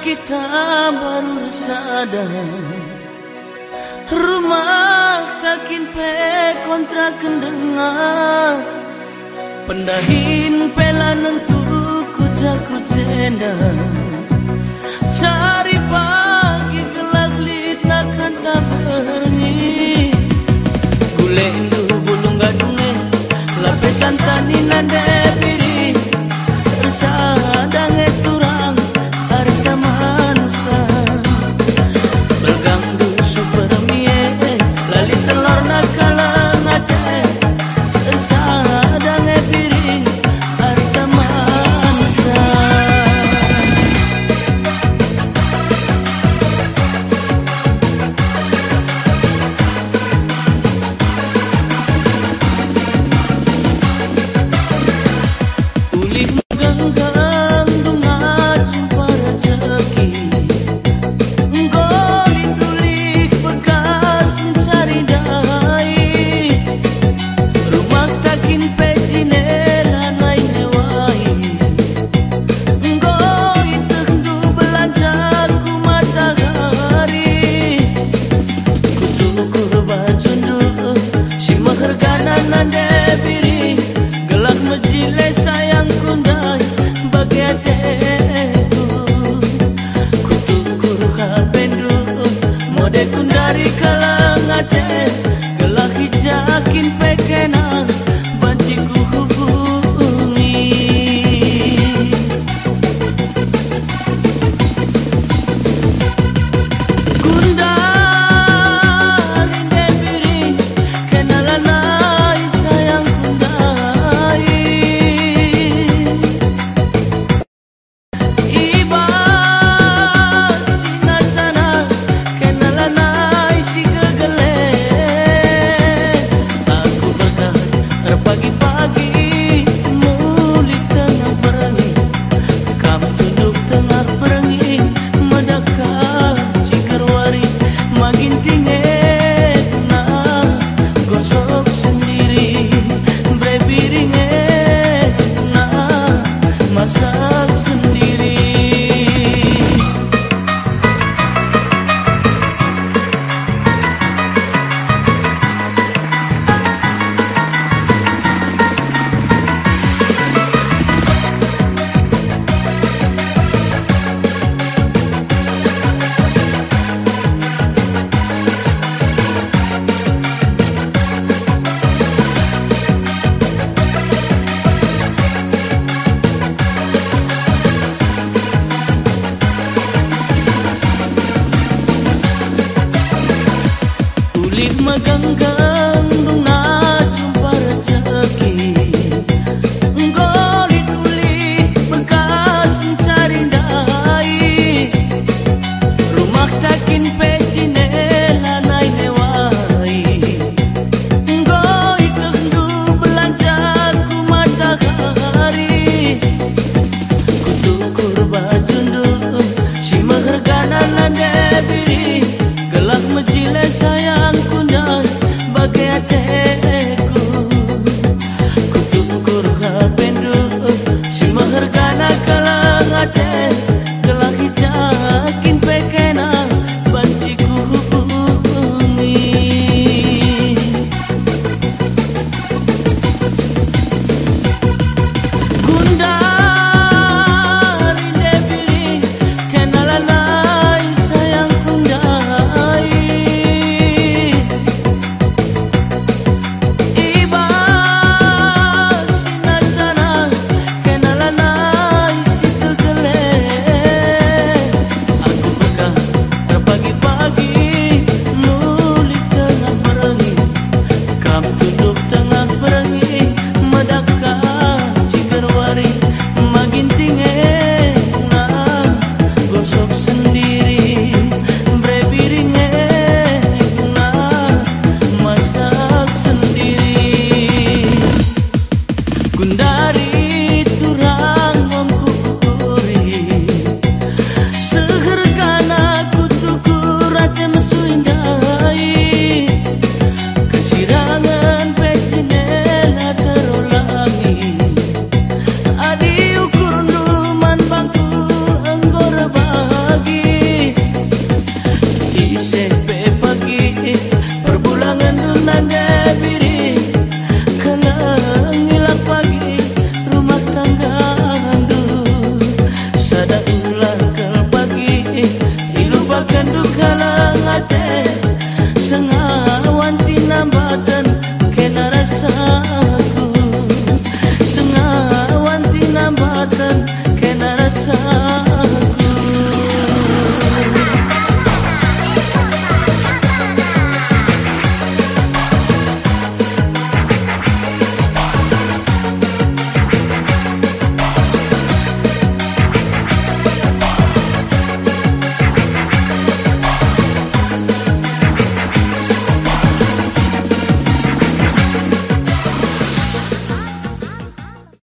kita baru sadar. Rumah takin pe kontrak dengar Pendahin pela nentu kujaku jenda. Cari pagi gelap lita kanta bernyi Gule indu bulung gadunge Lapesan tani nande 么刚刚